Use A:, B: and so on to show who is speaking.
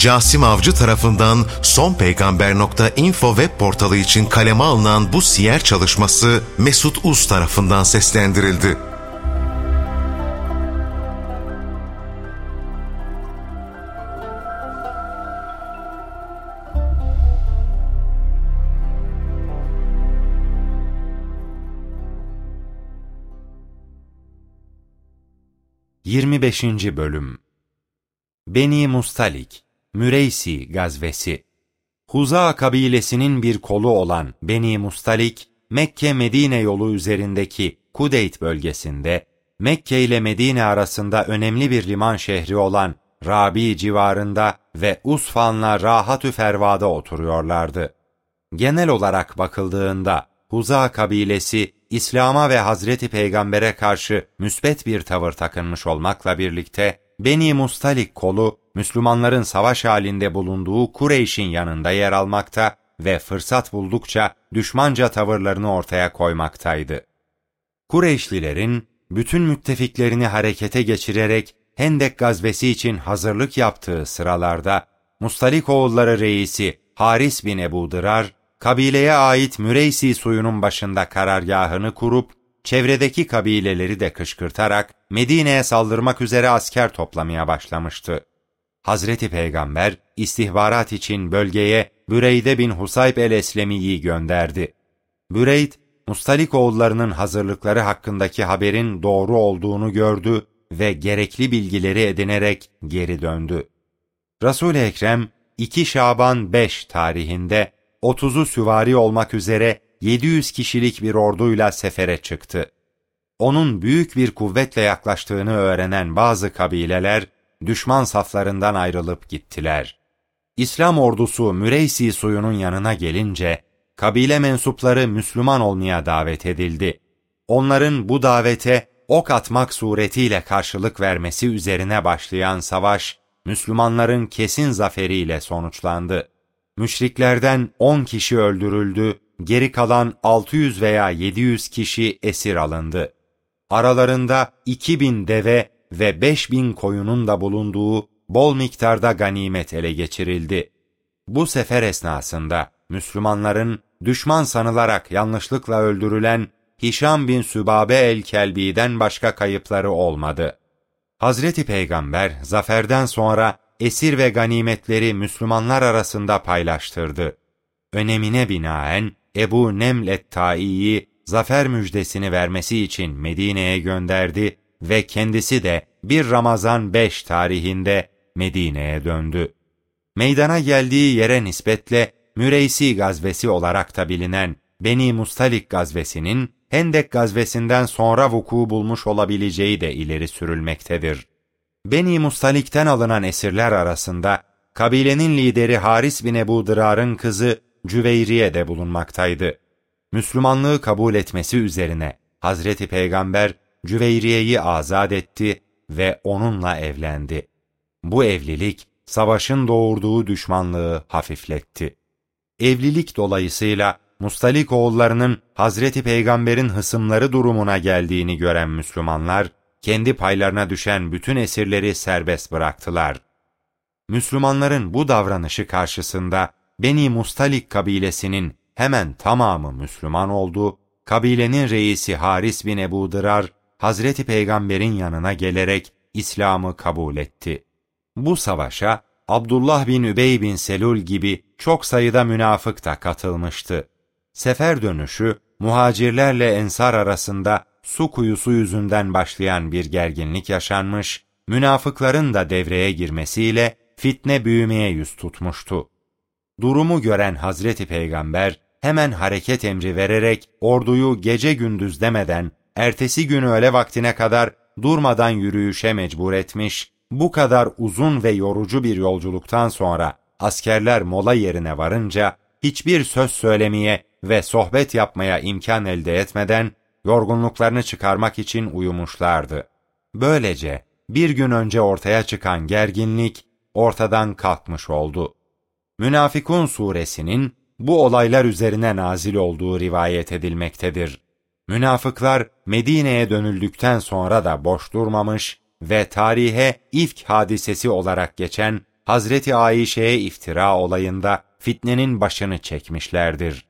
A: Casim Avcı tarafından sonpeygamber.info web portalı için kaleme alınan bu siyer çalışması Mesut Uz tarafından seslendirildi.
B: Yirmi beşinci Bölüm Beni Mustalik Müreysi gazvesi Huza kabilesinin bir kolu olan Beni Mustalik, Mekke-Medine yolu üzerindeki Kudeyt bölgesinde, Mekke ile Medine arasında önemli bir liman şehri olan Rabi civarında ve Usfan'la Rahatü Ferva'da oturuyorlardı. Genel olarak bakıldığında Huza kabilesi İslam'a ve Hazreti Peygamber'e karşı müsbet bir tavır takınmış olmakla birlikte Beni Mustalik kolu Müslümanların savaş halinde bulunduğu Kureyş'in yanında yer almakta ve fırsat buldukça düşmanca tavırlarını ortaya koymaktaydı. Kureyşlilerin bütün müttefiklerini harekete geçirerek Hendek gazvesi için hazırlık yaptığı sıralarda Mustalik oğulları reisi Haris bin Ebu Dırar, kabileye ait Müreysi suyunun başında karargahını kurup çevredeki kabileleri de kışkırtarak Medine'ye saldırmak üzere asker toplamaya başlamıştı. Hazreti Peygamber istihbarat için bölgeye Büreyde bin Husayb el-Eslemi'yi gönderdi. Büreyd, Mustalik oğullarının hazırlıkları hakkındaki haberin doğru olduğunu gördü ve gerekli bilgileri edinerek geri döndü. Resul-i Ekrem 2 Şaban 5 tarihinde 30'u süvari olmak üzere 700 kişilik bir orduyla sefere çıktı. Onun büyük bir kuvvetle yaklaştığını öğrenen bazı kabileler düşman saflarından ayrılıp gittiler. İslam ordusu Müreysi suyunun yanına gelince kabile mensupları Müslüman olmaya davet edildi. Onların bu davete ok atmak suretiyle karşılık vermesi üzerine başlayan savaş Müslümanların kesin zaferiyle sonuçlandı. Müşriklerden 10 kişi öldürüldü, geri kalan 600 veya 700 kişi esir alındı. Aralarında 2000 deve ve 5000 koyunun da bulunduğu bol miktarda ganimet ele geçirildi. Bu sefer esnasında Müslümanların düşman sanılarak yanlışlıkla öldürülen Hişam bin Sübabe el-Kelbi'den başka kayıpları olmadı. Hazreti Peygamber zaferden sonra esir ve ganimetleri Müslümanlar arasında paylaştırdı. Önemine binaen Ebu Nemlet Tai'yi zafer müjdesini vermesi için Medine'ye gönderdi ve kendisi de bir Ramazan 5 tarihinde Medine'ye döndü. Meydana geldiği yere nispetle Müreysi gazvesi olarak da bilinen Beni Mustalik gazvesinin Hendek gazvesinden sonra vuku bulmuş olabileceği de ileri sürülmektedir. Beni Mustalik'ten alınan esirler arasında kabilenin lideri Haris bin Ebu Dırar'ın kızı Cüveyriye de bulunmaktaydı. Müslümanlığı kabul etmesi üzerine Hazreti Peygamber Cüveyriye'yi azat etti ve onunla evlendi. Bu evlilik savaşın doğurduğu düşmanlığı hafifletti. Evlilik dolayısıyla Mustalik oğullarının Hazreti Peygamber'in hısımları durumuna geldiğini gören Müslümanlar, kendi paylarına düşen bütün esirleri serbest bıraktılar. Müslümanların bu davranışı karşısında Beni Mustalik kabilesinin hemen tamamı Müslüman oldu, kabilenin reisi Haris bin Ebu Dırar, Hazreti Peygamber'in yanına gelerek İslam'ı kabul etti. Bu savaşa Abdullah bin Übey bin Selul gibi çok sayıda münafık da katılmıştı. Sefer dönüşü muhacirlerle ensar arasında su kuyusu yüzünden başlayan bir gerginlik yaşanmış, münafıkların da devreye girmesiyle fitne büyümeye yüz tutmuştu. Durumu gören Hazreti Peygamber hemen hareket emri vererek orduyu gece gündüz demeden ertesi gün öğle vaktine kadar durmadan yürüyüşe mecbur etmiş, bu kadar uzun ve yorucu bir yolculuktan sonra askerler mola yerine varınca hiçbir söz söylemeye ve sohbet yapmaya imkan elde etmeden yorgunluklarını çıkarmak için uyumuşlardı. Böylece bir gün önce ortaya çıkan gerginlik ortadan kalkmış oldu. Münafikun suresinin bu olaylar üzerine nazil olduğu rivayet edilmektedir. Münafıklar Medine'ye dönüldükten sonra da boş durmamış ve tarihe ifk hadisesi olarak geçen Hazreti Ayşe'ye iftira olayında fitnenin başını çekmişlerdir.